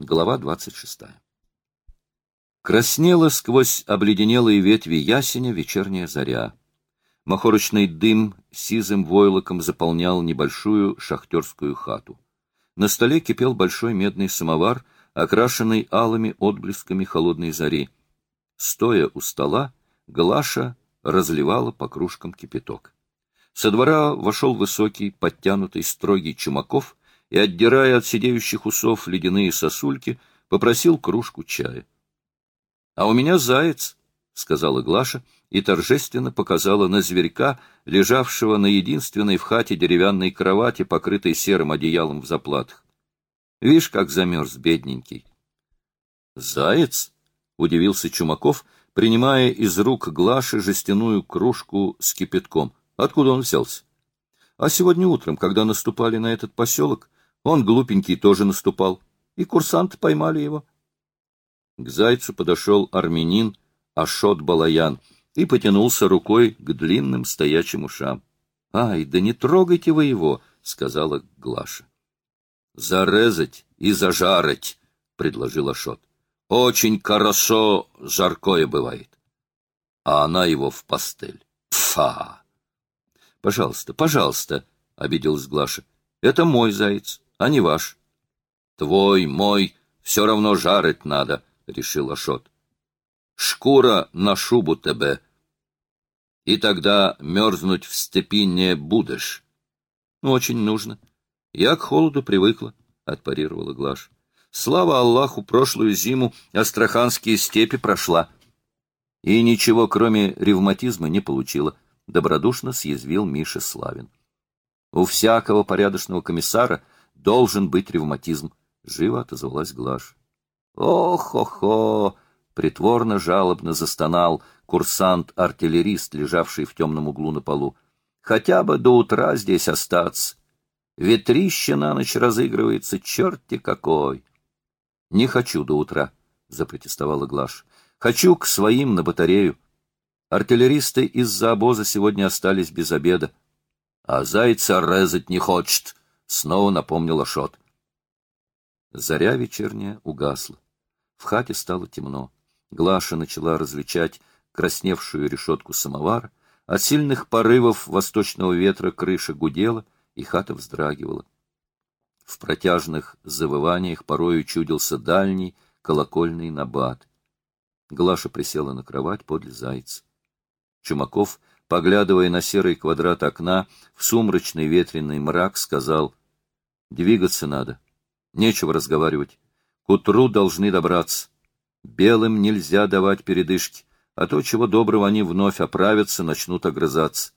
Глава 26. Краснела сквозь обледенелые ветви ясеня вечерняя заря. Махорочный дым сизым войлоком заполнял небольшую шахтерскую хату. На столе кипел большой медный самовар, окрашенный алыми отблесками холодной зари. Стоя у стола, Глаша разливала по кружкам кипяток. Со двора вошел высокий, подтянутый, строгий Чумаков и, отдирая от сидеющих усов ледяные сосульки, попросил кружку чая. — А у меня заяц, — сказала Глаша и торжественно показала на зверька, лежавшего на единственной в хате деревянной кровати, покрытой серым одеялом в заплатах. — Вишь, как замерз бедненький. — Заяц? — удивился Чумаков, принимая из рук Глаши жестяную кружку с кипятком. — Откуда он взялся? А сегодня утром, когда наступали на этот поселок, он, глупенький, тоже наступал, и курсанты поймали его. К зайцу подошел армянин Ашот Балаян и потянулся рукой к длинным стоячим ушам. — Ай, да не трогайте вы его, — сказала Глаша. — Зарезать и зажарить, — предложил Ашот. — Очень хорошо жаркое бывает. А она его в пастель. Фа! — Пожалуйста, пожалуйста, — обиделась Глаша. — Это мой заяц а не ваш. — Твой, мой, все равно жарить надо, — решил Ашот. — Шкура на шубу тебе. И тогда мерзнуть в степи не будешь. — Очень нужно. Я к холоду привыкла, — отпарировала Глаш. Слава Аллаху, прошлую зиму астраханские степи прошла. И ничего, кроме ревматизма, не получила. Добродушно съязвил Миша Славин. У всякого порядочного комиссара — Должен быть ревматизм. Живо отозвалась Глаш. Ох-хо-хо! Притворно жалобно застонал курсант-артиллерист, лежавший в темном углу на полу. Хотя бы до утра здесь остаться. Ветрище на ночь разыгрывается, черти какой! Не хочу до утра, — запротестовала Глаш. Хочу к своим на батарею. Артиллеристы из-за обоза сегодня остались без обеда. А зайца резать не хочет, снова напомнил Ашот. Заря вечерняя угасла. В хате стало темно. Глаша начала различать красневшую решетку самовара. От сильных порывов восточного ветра крыша гудела, и хата вздрагивала. В протяжных завываниях порою чудился дальний колокольный набат. Глаша присела на кровать подле зайца. Чумаков, поглядывая на серый квадрат окна, в сумрачный ветреный мрак, сказал Двигаться надо. Нечего разговаривать. К утру должны добраться. Белым нельзя давать передышки, а то, чего доброго, они вновь оправятся, начнут огрызаться.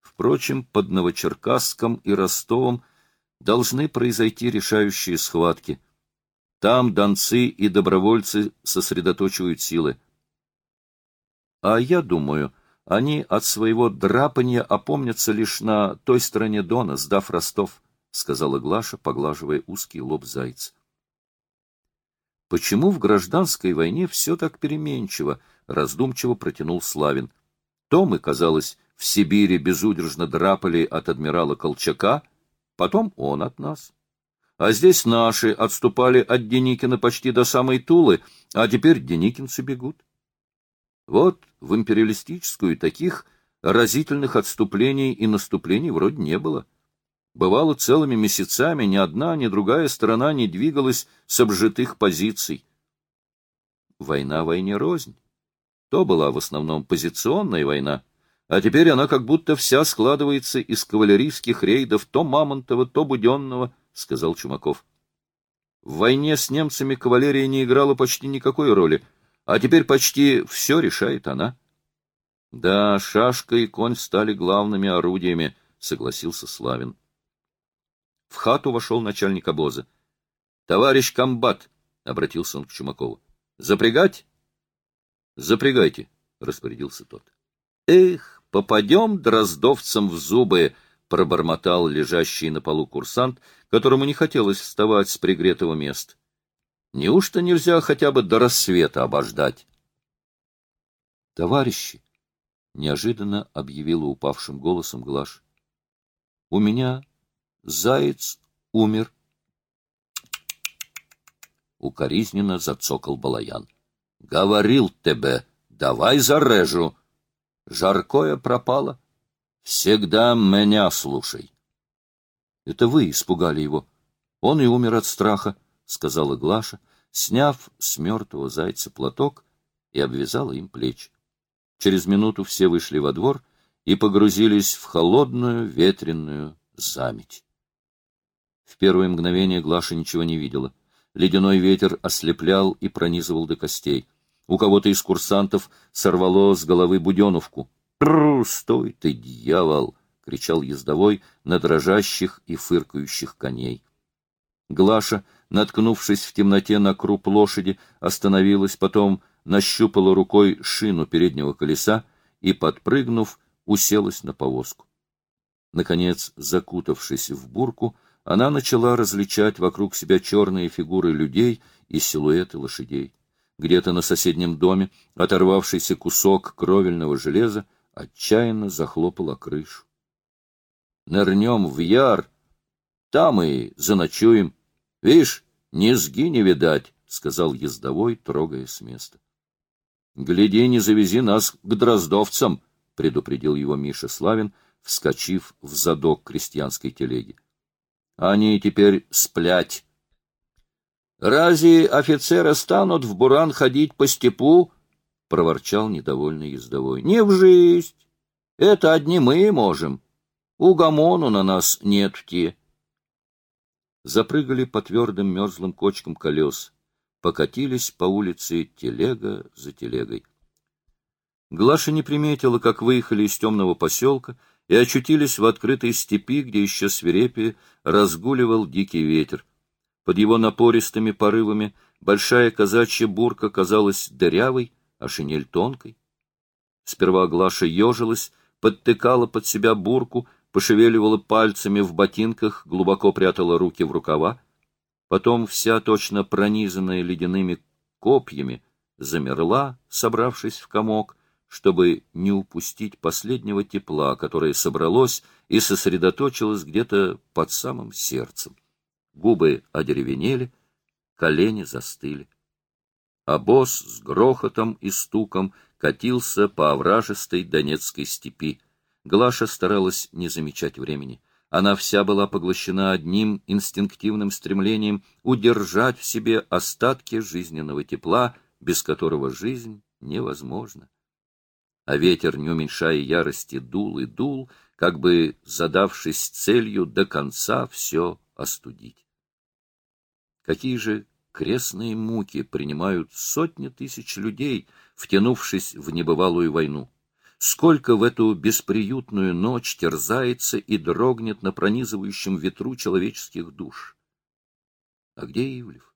Впрочем, под Новочеркасском и Ростовом должны произойти решающие схватки. Там донцы и добровольцы сосредоточивают силы. А я думаю, они от своего драпанья опомнятся лишь на той стороне Дона, сдав Ростов. — сказала Глаша, поглаживая узкий лоб зайца. «Почему в гражданской войне все так переменчиво?» — раздумчиво протянул Славин. «То мы, казалось, в Сибири безудержно драпали от адмирала Колчака, потом он от нас. А здесь наши отступали от Деникина почти до самой Тулы, а теперь деникинцы бегут. Вот в империалистическую таких разительных отступлений и наступлений вроде не было». Бывало, целыми месяцами ни одна, ни другая сторона не двигалась с обжитых позиций. Война войне рознь. То была в основном позиционная война, а теперь она как будто вся складывается из кавалерийских рейдов то Мамонтова, то Буденного, — сказал Чумаков. В войне с немцами кавалерия не играла почти никакой роли, а теперь почти все решает она. Да, шашка и конь стали главными орудиями, — согласился Славин. В хату вошел начальник обоза. — Товарищ комбат, — обратился он к Чумакову, — запрягать? — Запрягайте, — распорядился тот. — Эх, попадем дроздовцам в зубы, — пробормотал лежащий на полу курсант, которому не хотелось вставать с пригретого места. — Неужто нельзя хотя бы до рассвета обождать? — Товарищи, — неожиданно объявила упавшим голосом Глаш, — у меня Заяц умер. укоризненно зацокал Балаян. — Говорил тебе, давай зарежу. Жаркое пропало. Всегда меня слушай. — Это вы испугали его. Он и умер от страха, — сказала Глаша, сняв с мертвого зайца платок и обвязала им плечи. Через минуту все вышли во двор и погрузились в холодную ветреную заметь. В первое мгновение Глаша ничего не видела. Ледяной ветер ослеплял и пронизывал до костей. У кого-то из курсантов сорвало с головы буденовку. «Прррр, стой ты, дьявол!» — кричал ездовой на дрожащих и фыркающих коней. Глаша, наткнувшись в темноте на круп лошади, остановилась, потом нащупала рукой шину переднего колеса и, подпрыгнув, уселась на повозку. Наконец, закутавшись в бурку, она начала различать вокруг себя черные фигуры людей и силуэты лошадей. Где-то на соседнем доме оторвавшийся кусок кровельного железа отчаянно захлопал о крышу. «Нырнем в яр, там и заночуем. Видишь, низги не видать», — сказал ездовой, трогая с места. «Гляди, не завези нас к дроздовцам», — предупредил его Миша Славин, вскочив в задок крестьянской телеги. «Они теперь сплять». «Разве офицеры станут в буран ходить по степу?» — проворчал недовольный ездовой. «Не в жизнь. Это одни мы можем. Угомону на нас нет те». Запрыгали по твердым мерзлым кочкам колес покатились по улице телега за телегой. Глаша не приметила, как выехали из темного поселка и очутились в открытой степи, где еще свирепее разгуливал дикий ветер. Под его напористыми порывами большая казачья бурка казалась дырявой, а шинель тонкой. Сперва Глаша ежилась, подтыкала под себя бурку, пошевеливала пальцами в ботинках, глубоко прятала руки в рукава. Потом вся точно пронизанная ледяными копьями замерла, собравшись в комок, чтобы не упустить последнего тепла, которое собралось и сосредоточилось где-то под самым сердцем. Губы одеревенели, колени застыли. А босс с грохотом и стуком катился по овражистой Донецкой степи. Глаша старалась не замечать времени. Она вся была поглощена одним инстинктивным стремлением удержать в себе остатки жизненного тепла, без которого жизнь невозможна. А ветер, не уменьшая ярости, дул и дул, как бы задавшись целью до конца все остудить. Какие же крестные муки принимают сотни тысяч людей, втянувшись в небывалую войну! сколько в эту бесприютную ночь терзается и дрогнет на пронизывающем ветру человеческих душ. А где Ивлев?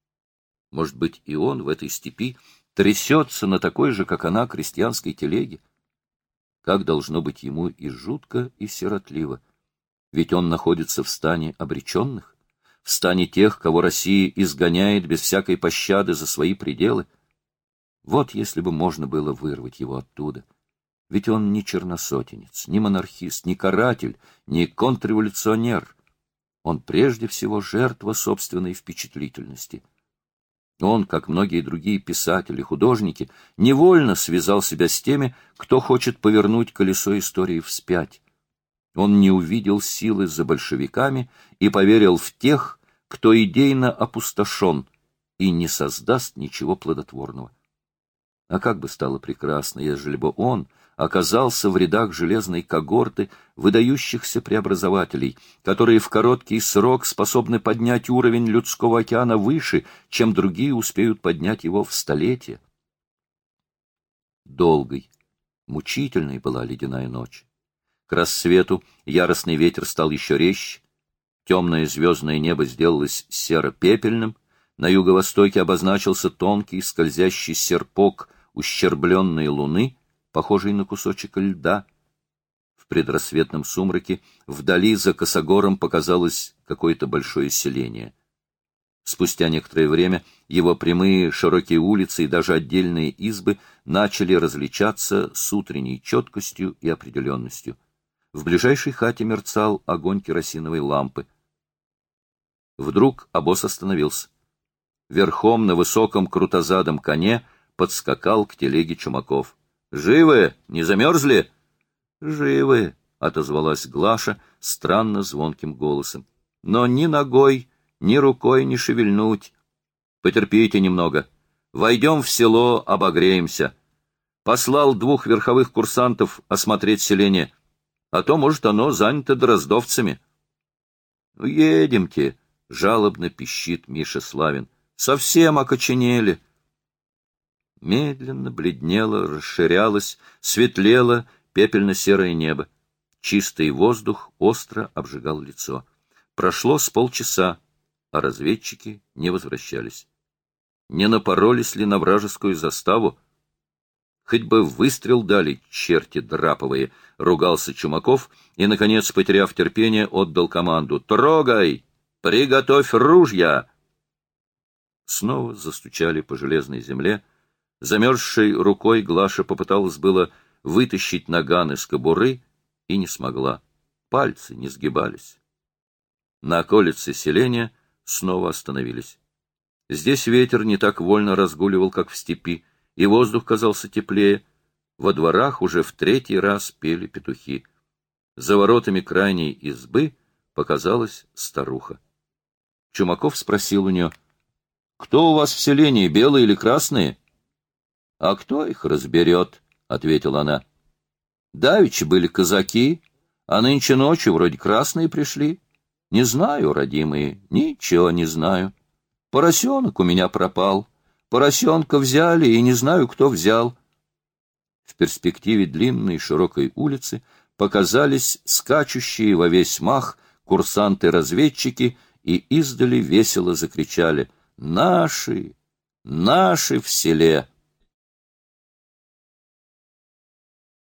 Может быть, и он в этой степи трясется на такой же, как она, крестьянской телеге? Как должно быть ему и жутко, и сиротливо? Ведь он находится в стане обреченных, в стане тех, кого Россия изгоняет без всякой пощады за свои пределы. Вот если бы можно было вырвать его оттуда — ведь он не черносотенец, не монархист, не каратель, не контрреволюционер. Он прежде всего жертва собственной впечатлительности. Он, как многие другие писатели, художники, невольно связал себя с теми, кто хочет повернуть колесо истории вспять. Он не увидел силы за большевиками и поверил в тех, кто идейно опустошен и не создаст ничего плодотворного. А как бы стало прекрасно, ежели бы он оказался в рядах железной когорты выдающихся преобразователей, которые в короткий срок способны поднять уровень людского океана выше, чем другие успеют поднять его в столетие. Долгой, мучительной была ледяная ночь. К рассвету яростный ветер стал еще резче, темное звездное небо сделалось серо-пепельным, на юго-востоке обозначился тонкий скользящий серпок ущербленной луны, похожий на кусочек льда. В предрассветном сумраке вдали за косогором показалось какое-то большое селение. Спустя некоторое время его прямые широкие улицы и даже отдельные избы начали различаться с утренней четкостью и определенностью. В ближайшей хате мерцал огонь керосиновой лампы. Вдруг обоз остановился. Верхом на высоком крутозадом коне подскакал к телеге Чумаков. — Живы? Не замерзли? — Живы, — отозвалась Глаша странно звонким голосом. — Но ни ногой, ни рукой не шевельнуть. Потерпите немного. Войдем в село, обогреемся. Послал двух верховых курсантов осмотреть селение, а то, может, оно занято дроздовцами. — Едемте, — жалобно пищит Миша Славин. — Совсем окоченели. Медленно бледнело, расширялось, светлело пепельно-серое небо. Чистый воздух остро обжигал лицо. Прошло с полчаса, а разведчики не возвращались. Не напоролись ли на вражескую заставу? Хоть бы выстрел дали, черти драповые, — ругался Чумаков и, наконец, потеряв терпение, отдал команду. «Трогай! Приготовь ружья!» Снова застучали по железной земле. Замерзшей рукой Глаша попыталась было вытащить наган из кобуры и не смогла. Пальцы не сгибались. На околице селения снова остановились. Здесь ветер не так вольно разгуливал, как в степи, и воздух казался теплее. Во дворах уже в третий раз пели петухи. За воротами крайней избы показалась старуха. Чумаков спросил у нее, «Кто у вас в селении, белые или красные?» «А кто их разберет?» — ответила она. «Давичи были казаки, а нынче ночью вроде красные пришли. Не знаю, родимые, ничего не знаю». Поросенок у меня пропал. Поросенка взяли, и не знаю, кто взял. В перспективе длинной широкой улицы показались скачущие во весь мах курсанты-разведчики и издали весело закричали «Наши! Наши в селе!»